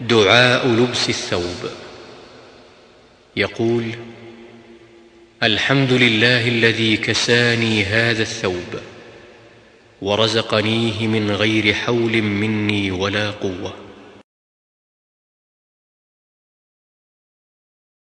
دعاء لبس الثوب. يقول الحمد لله الذي كساني هذا الثوب ورزقنيه من غير حول مني ولا قوة.